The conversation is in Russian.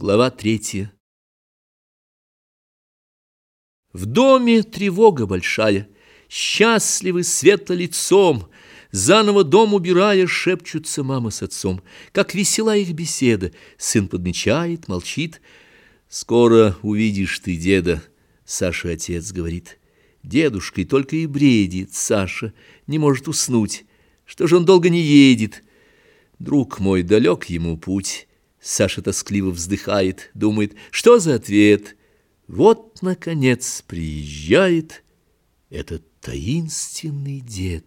Глава третья. В доме тревога большая, Счастливы светло лицом, Заново дом убирая, Шепчутся мама с отцом. Как весела их беседа, Сын подмечает, молчит. «Скоро увидишь ты деда», — Саша отец говорит. Дедушкой только и бредит Саша, не может уснуть. Что же он долго не едет? Друг мой, далек ему путь. Саша тоскливо вздыхает, думает, что за ответ? Вот, наконец, приезжает этот таинственный дед.